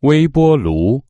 微波炉。